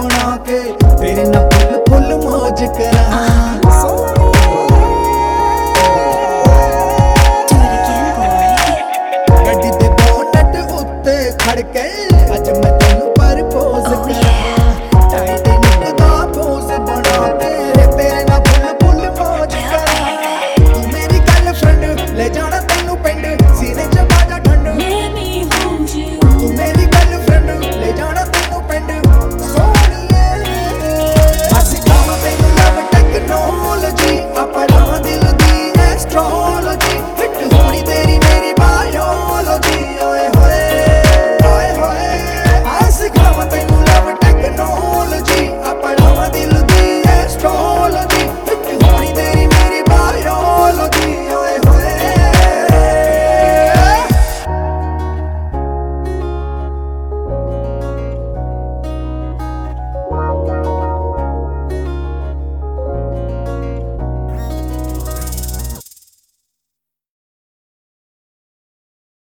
ਬਣਾ ਕੇ ਤੇਰੇ ਨਾਲ ਫੁੱਲ ਫੁੱਲ ਮौज ਕਰਾ